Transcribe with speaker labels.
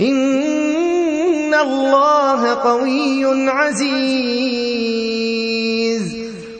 Speaker 1: إن الله قوي عزيز.